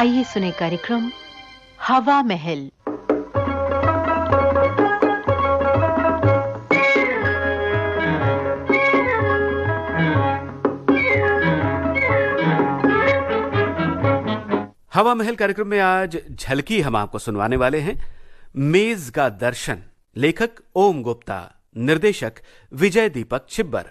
आइए सुने कार्यक्रम हवा महल। हवा महल कार्यक्रम में आज झलकी हम आपको सुनवाने वाले हैं। मेज का दर्शन, लेखक ओम गुप्ता, निर्देशक विजय दीपक छिब्बर।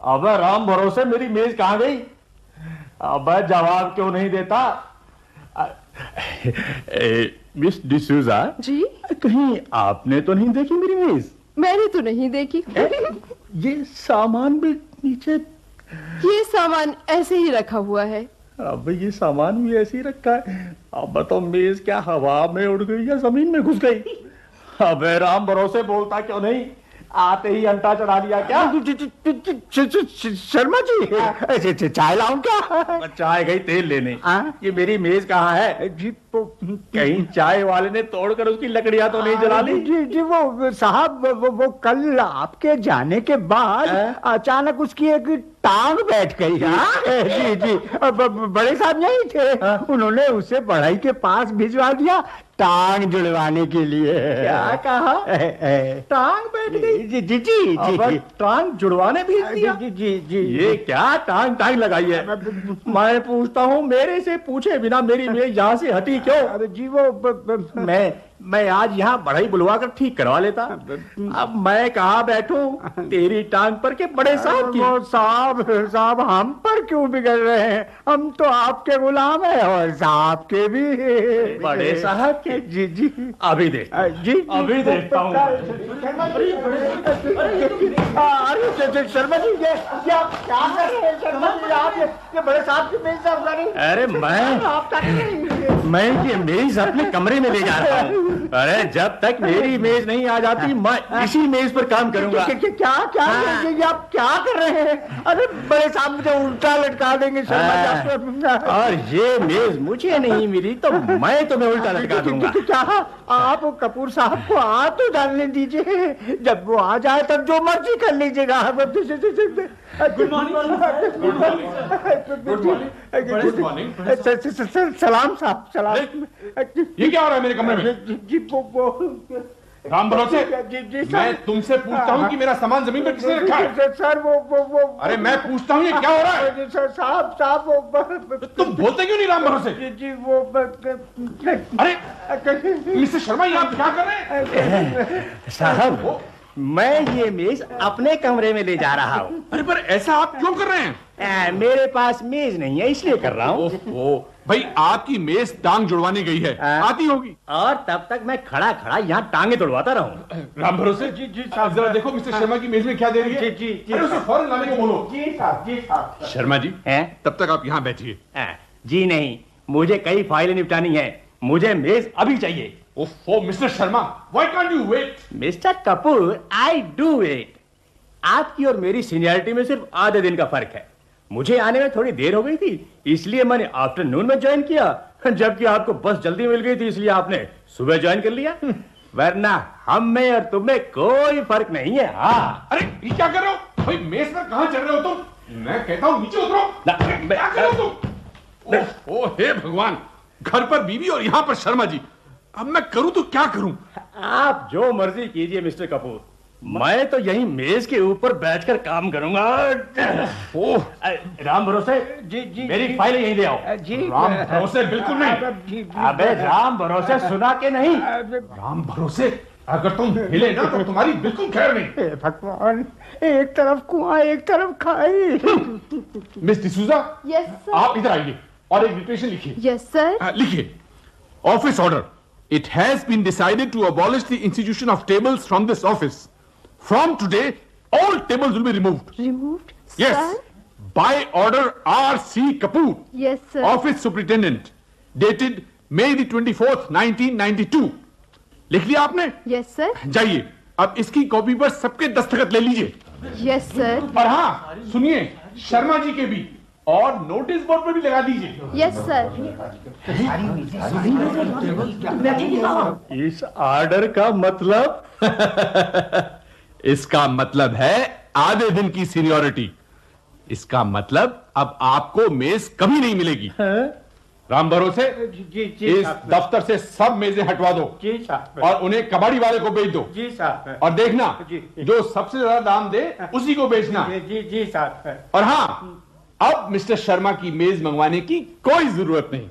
अबे राम भरोसे मेरी मेज कहाँ गई? अब जवाब क्यों नहीं देता? मिस डिसूजा जी? कहीं आपने तो नहीं देखी मेरी मेज? मैंने तो नहीं देखी। ये सामान भी नीचे ये सामान ऐसे ही रखा हुआ है। अब ये सामान भी ऐसे ही रखा है। अब तो मेज क्या हवा में उड़ गई या ज़मीन में घुस गई? अब राम भरोसे बोलता क्यों नहीं? आते ही अंटा चढ़ा दिया क्या? शर्मा जी चाय लाऊं क्या? चाय गई तेल लेने। ये मेरी मेज कहाँ है? जी तो कहीं चाय वाले ने तोड़कर उसकी लकड़ियाँ तो नहीं जला ली? जी जी वो साहब वो, वो कल आपके जाने के बाद अचानक उसकी एक टांग बैठ गई जी जी। अब बड़े साहब यही थे। उन्होंने उसे बढ़ाई के पास भिजवा दिया टांग जुड़वाने के लिए। क्या कहा? टांग बैठ गई? जी जी जी जी। टांग जुड़वाने भेज दिया? जी जी जी। ये क्या टांग टांग लगाई है? मैं पूछता हूँ मेरे से पूछे बिना मेरी मेज यहाँ से हटी क्यों? अरे जी वो ब, ब, मैं मैं आज यहाँ बढ़ाई बुलवा कर ठीक करवा लेता। अब मैं कहा बैठू? तेरी टांग पर के बड़े साहब की। साहब साहब हम पर क्यों बिगड़ रहे हैं? हम तो आपके गुलाम है और साहब के भी। बड़े साहब के। जी जी। अभी देख जी अभी देखता हूँ। अरे शर्मा जी ये आप क्या कर रहे हैं? शर्मा जी आप ये बड़े साहब की मेज अरे मैं हैं। मैं ये मेज अपने कमरे में ले जा रहा हूँ। अरे जब तक मेरी मेज नहीं आ जाती मैं इसी मेज पर काम करूँगा। क्या क्या क्या क्या आप क्या कर रहे हैं? अरे बड़े साहब मुझे उल्टा लटका देंगे आप- और ये मेज मुझे नहीं मिली तो मैं तुम्हें उल्टा लटका दूँगा। क्या आप कपूर साहब को आ तो डालने दीजिए। जब वो आ जाए तब जो मर्ज़ी कर लीजिएगा। गुड मॉर्निंग सलाम साहब सलाम। ये क्या हो रहा है मेरे कमरे में? जी वो राम भरोसे? जी जी मैं तुमसे पूछता हूँ कि मेरा सामान ज़मीन पर किसने रखा है? सर वो वो वो अरे मैं पूछता हूँ ये क्या हो रहा है? सर साहब साहब वो तुम बोलते क्यों नहीं राम भरोसे? जी जी वो अरे मिस्टर शर्मा ये आप क्या कर रहे हैं? साहब मैं ये मेज अपने कमरे में ले जा रहा हूँ। अरे पर ऐसा आप क्यों कर रहे हैं? आ, मेरे पास मेज नहीं है इसलिए कर रहा हूँ। भाई आपकी मेज टांग जुड़वाने गई है। हाँ। आती होगी। और तब तक मैं खड़ा खड़ा यहाँ टांगे तोड़वाता रहूँ। राम भरोसे जी जी आप जरा देखो मिस्टर शर्मा की मेज में क्या दे रही है। जी, जी, जी। अरे उसे फ़ौरन लाने को बोलो। जी साहब जी साहब। शर्मा जी हैं? तब तक आप यहाँ बैठिए। जी नहीं मुझे कई फाइलें निपटानी है। मुझे मेज अभी चाहिए। ओहो mister Sharma why can't you wait mister Kapoor I do it आपकी और मेरी सीनियरिटी में सिर्फ़ आधे दिन का फ़र्क है। मुझे आने में थोड़ी देर हो गई थी इसलिए मैंने आफ्टरनून में ज्वाइन किया। जबकि आपको बस जल्दी मिल गई थी इसलिए आपने सुबह ज्वाइन कर लिया। वरना हम में और तुम में कोई फ़र्क नहीं है हाँ। अरे ये क्या कर रहे हो? भाई मेज पर कहाँ चढ़ रहे हो तुम? मैं कहता हूँ नीचे उतरो। ना, क्या कर रहे हो तुम? ओह हे भगवान घर पर बीवी और यहाँ पर शर्मा जी। अब मैं करूँ तो क्या करूँ? आप जो मर्ज़ी कीजिए मिस्टर कपूर। मैं तो यही मेज के ऊपर बैठकर काम करूँगा। ओह। राम भरोसे? जी जी मेरी फाइलें यहीं ले आओ। जी। राम भरोसे बिल्कुल नहीं। अबे राम भरोसे सुना के नहीं। राम भरोसे? अगर तुम हिले ना तो तुम्हारी बिल्कुल खैर नहीं। भगवान एक तरफ़ कुआँ एक तरफ़ खाई। मिस डिसूजा यस सर आप इधर आइए और एक डिक्टेशन लिखिए। यस सर लिखिए। Office order. it has been decided to abolish the institution of tables from this office from today all tables will be removed removed yes by order R C Kapoor yes sir office superintendent dated May the twenty fourth nineteen ninety two लिख लिया आपने yes sir जाइए अब इसकी copy पर सबके दस्तखत ले लीजिए यस सर और हाँ सुनिए शर्मा जी के भी और नोटिस बोर्ड पर भी लगा दीजिए। यस सर इस ऑर्डर का मतलब इसका मतलब है आधे दिन की सीनियोरिटी इसका मतलब अब आपको मेज कभी नहीं मिलेगी। राम भरोसे इस दफ्तर से सब मेजें हटवा दो। जी साहब। और उन्हें कबाड़ी वाले को बेच दो। जी साहब। और देखना जी। जो सबसे ज़्यादा दाम दे उसी को बेचना। जी जी जी साहब। और हाँ अब मिस्टर शर्मा की मेज मंगवाने की कोई ज़रूरत नहीं।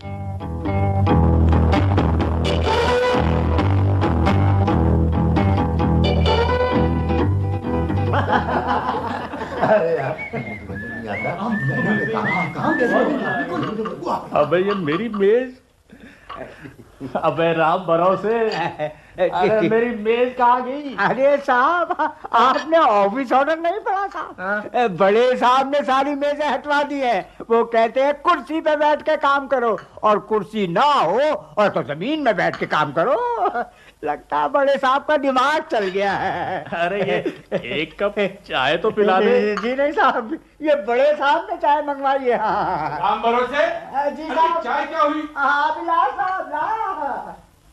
अबे ये मेरी मेज, अबे राम भरोसे अरे मेरी मेज कहाँ गई? अरे साहब आपने ऑफ़िस ऑर्डर नहीं पढ़ा साहब बड़े साहब ने सारी मेजें हटवा दी है। वो कहते हैं कुर्सी पे बैठ के काम करो। और कुर्सी ना हो और तो ज़मीन में बैठ के काम करो। लगता है बड़े साहब का दिमाग चल गया है। अरे ये एक कप चाय तो पिला दे। जी नहीं साहब ये बड़े साहब ने चाय मंगवाई है। हाँ भरोसे? जी साहब। चाय क्या हुई? हाँ बिलास साहब ला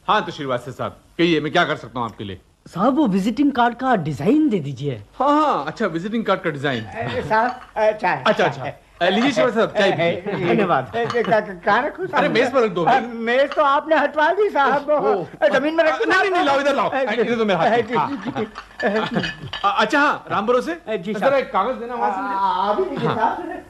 हाँ तो श्रीवास्तव साहब कहिए मैं क्या कर सकता हूँ आपके लिए? साहब वो विजिटिंग कार्ड का डिज़ाइन दे दीजिए। हाँ हाँ अच्छा विजिटिंग कार्ड का डिज़ाइन अ, चाय अच्छा अच्छा लीजिए साहब चाय धन्यवाद? अरे, मेज पर रख दो। मेज तो आपने हटवा दी साहब। ज़मीन में रख दो नहीं लाओ इधर लाओ। इधर तो मेरा हाँ, अ, अच्छा हाँ राम भरोसे? जी, जरा एक कागज़ देना वहाँ से। अभी साहब।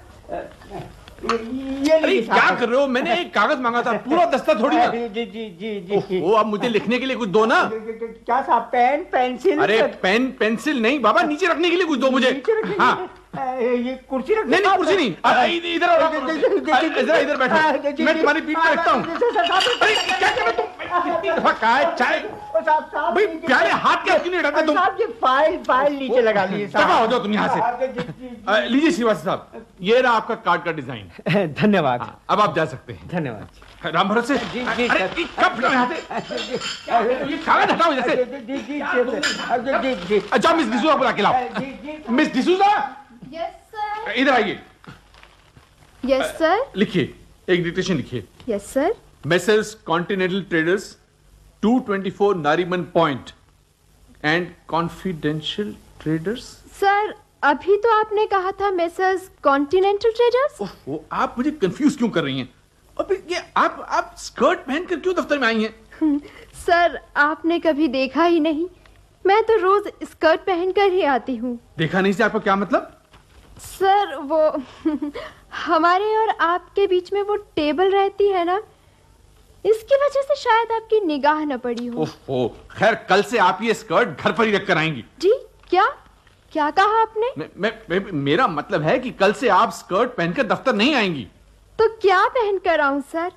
ये अरे क्या कर रहे हो मैंने एक कागज़ मांगा था पूरा दस्ता थोड़ी ना जी जी जी जी वो अब मुझे लिखने के लिए कुछ दो ना क्या साहब पेन पेंसिल अरे पेन पेंसिल नहीं बाबा नीचे रखने के लिए कुछ दो मुझे हाँ ये कुर्सी रख नहीं नहीं कुर्सी नहीं इधर इधर बैठो मैं तुम्हारी पीठ पे रखता हूँ अरे क्या कर रहे तुम है चाय भाई प्याले हाथ क्या क्यों नहीं हटाते तुम साहब ये फ़ाइल फ़ाइल नीचे लगा लीजिए दफ़ा हो जाओ तुम यहाँ से लीजिए श्रीवास्तव साहब ये रहा आपका कार्ड का डिज़ाइन धन्यवाद अब आप जा सकते हैं धन्यवाद राम भरोसे जी, जी, कब से ये कागज़ हटाओ इधर से जी जी जी जी जी अच्छा मिस डिसूजा बुला के लाओ मिस डिसूजा यस सर इधर आइए यस सर लिखिए एक डिक्टेशन लिखिए yes sir Messrs. Continental Traders, 224 Nariman Point, and Confidential Traders. Sir अभी तो आपने कहा था मेसर्स कॉन्टिनेंटल ट्रेडर्स ओहो, आप मुझे कंफ्यूज क्यों कर रही हैं? अब ये आप आप स्कर्ट पहनकर क्यों दफ्तर में आई हैं? सर आपने कभी देखा ही नहीं। मैं तो रोज स्कर्ट पहनकर ही आती हूँ। देखा नहीं से आपका क्या मतलब? सर वो हमारे और आपके बीच में वो टेबल रहती है ना इसकी वजह से शायद आपकी निगाह न पड़ी हो। ओहो खैर कल से आप ये स्कर्ट घर पर ही रख कर आएँगी। जी क्या? क्या कहा आपने? मैं, मैं, मैं, मेरा मतलब है कि कल से आप स्कर्ट पहनकर दफ्तर नहीं आएँगी। तो क्या पहन कर आऊँ सर?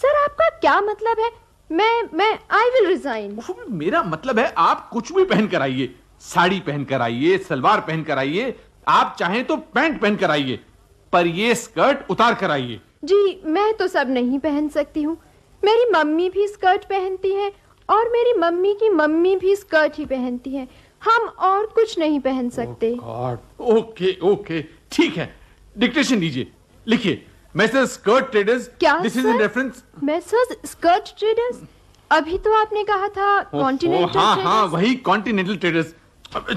सर आपका क्या मतलब है? मैं मैं आई विल रिजाइन मेरा मतलब है आप कुछ भी पहन कर आइए। साड़ी पहन कर आइए सलवार पहन कर आइए आप चाहें तो पैंट पहन कर आइए पर ये स्कर्ट उतार कर आइए। जी मैं तो सब नहीं पहन सकती हूँ। मेरी मम्मी भी स्कर्ट पहनती है और मेरी मम्मी की मम्मी भी स्कर्ट ही पहनती है। हम और कुछ नहीं पहन सकते। ओके ओके ठीक है। डिक्टेशन लीजिए लिखिए। मैसेज स्कर्ट ट्रेडर्स क्या, this is in reference Messrs skirt traders अभी तो आपने कहा था कॉन्टिनेंटल हाँ हाँ वही कॉन्टिनेंटल ट्रेडर्स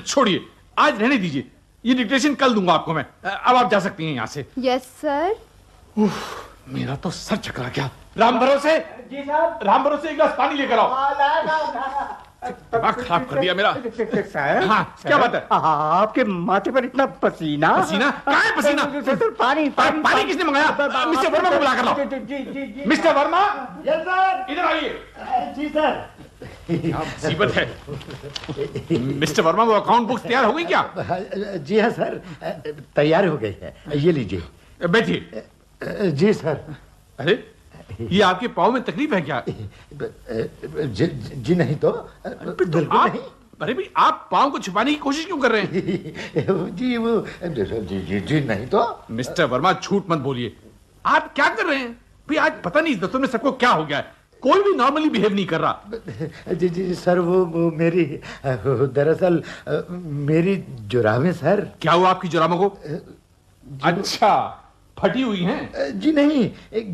छोड़िए। आज रहने दीजिए। ये डिक्टेशन कल दूँगा आपको मैं। अब आप जा सकती हैं यहाँ से। यस सर मेरा तो सर चकरा गया। राम भरोसे? जी साहब। राम भरोसे एक गिलास पानी लेकर आओ। हाँ। दिमाग खराब कर दिया मेरा। साहब। हाँ, क्या बात है? हाँ, आपके माथे पर इतना पसीना। पसीना? कहाँ है पसीना? सर, सर, पानी पानी, पानी किसने मंगाया? मिस्टर वर्मा को बुला कर लाओ। मिस्टर वर्मा? यस सर इधर आइए। जी सर। मुसीबत है? मिस्टर वर्मा वो अकाउंट बुक्स तैयार हो गई क्या? जी हाँ सर। तैयार हो गई है। ये लीजिए। बैठिए। जी सर। अरे ये आपके पाँव में तकलीफ़ है क्या? जी, जी नहीं तो बिल्कुल आप नहीं। अरे भी आप पाँव को छुपाने की कोशिश क्यों कर रहे हैं? जी वो जी जी जी नहीं तो। मिस्टर वर्मा झूठ मत बोलिए। आप क्या कर रहे हैं? भाई आज पता नहीं इस दफ्तर में सबको क्या हो गया है। कोई भी नॉर्मली बिहेव नहीं कर रहा। जी जी सर वो, वो मेरी दरअसल मेरी जुराबें सर। क्या हुआ आपकी जुराबों को? अच्छा। फटी हुई हैं? जी नहीं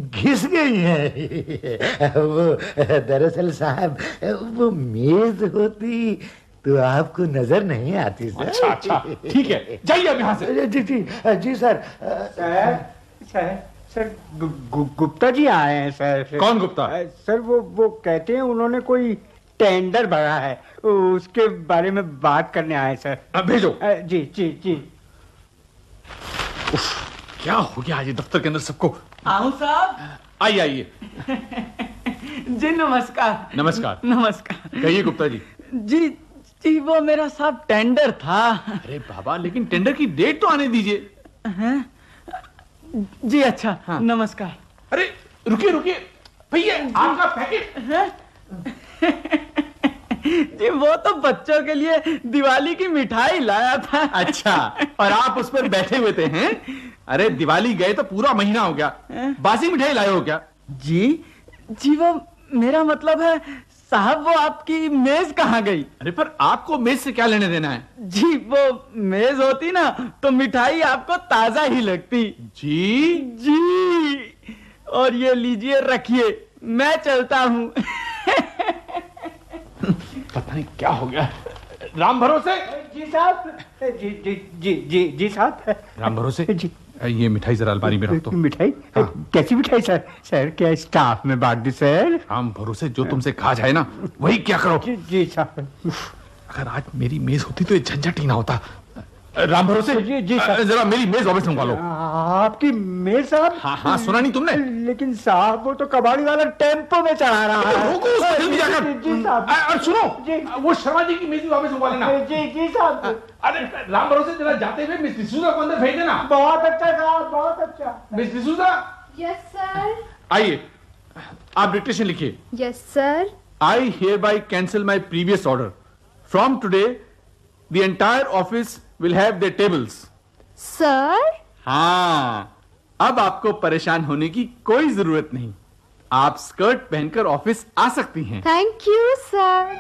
घिस गई हैं। वो दरअसल साहब वो मेज होती तो आपको नज़र नहीं आती सर। अच्छा अच्छा ठीक है जाइए अब यहाँ से। जी जी जी sir. Sir sir sir Gupta ji आए हैं सर कौन गुप्ता? सर वो वो कहते हैं उन्होंने कोई टेंडर भरा है उसके बारे में बात करने आए सर। अब भेजो। जी जी जी। उफ, क्या हो गया आज दफ्तर के अंदर सबको? आऊँ साहब। आइए आइए। जी नमस्कार। नमस्कार। नमस्कार। कहिए गुप्ता जी। जी जी वो मेरा साहब टेंडर था। अरे बाबा लेकिन टेंडर की डेट तो आने दीजिए। हैं? जी अच्छा हाँ। नमस्कार। अरे रुकिए रुकिए। भैया आपका पैकेट। जी वो तो बच्चों के लिए दिवाली की मिठाई लाया था। अच्छा और आप उस पर बैठे हुए थे हैं? अरे दिवाली गए तो पूरा महीना हो गया। ए? बासी मिठाई लाए हो क्या? जी जी वो मेरा मतलब है साहब वो आपकी मेज कहाँ गई? अरे पर आपको मेज से क्या लेने देना है? जी वो मेज होती ना तो मिठाई आपको ताज़ा ही लगती। जी? जी और ये लीजिए रखिए मैं चलता हूँ। पता नहीं क्या हो गया। राम भरोसे? जी साहब जी जी जी जी जी साहब। राम भरोसे? जी। ये मिठाई जरा अलमारी में रख दो। मिठाई? हाँ। कैसी मिठाई सर? सर क्या स्टाफ में बांट दी सर? हम भरोसे जो तुमसे खा जाए ना वही क्या करो। जी जी सर। अगर आज मेरी मेज होती तो ये झंझट ही ना होता। राम भरोसे? जी जी साहब। जरा मेरी मेज ऑफ़िस मंगवा लो। आपकी मेज साहब? हाँ हाँ सुना नहीं तुमने। लेकिन साहब वो तो कबाड़ी वाला टेंपो में चढ़ा रहा है। रोको उसको जल्दी जाकर। जी साहब। और सुनो जी। वो शर्मा जी की मेज भी वापस मंगवा लेना। जी जी साहब। अरे राम भरोसे जरा जाते हुए मिस डिसूजा को अंदर भेज देना। बहुत अच्छा साहब बहुत अच्छा। मिस डिसूजा? यस सर आइए आप डिक्टेशन लिखिए। Yes sir I hereby cancel my previous order. From today, the entire office will have the tables sir हाँ। अब आपको परेशान होने की कोई ज़रूरत नहीं। आप स्कर्ट पहनकर ऑफ़िस आ सकती हैं। थैंक यू सर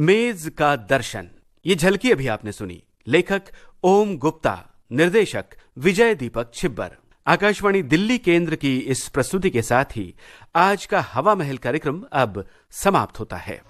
मेज का दर्शन। ये झलकी अभी आपने सुनी। लेखक ओम गुप्ता, निर्देशक विजय दीपक छिब्बर। आकाशवाणी दिल्ली केंद्र की इस प्रस्तुति के साथ ही आज का हवा महल कार्यक्रम अब समाप्त होता है।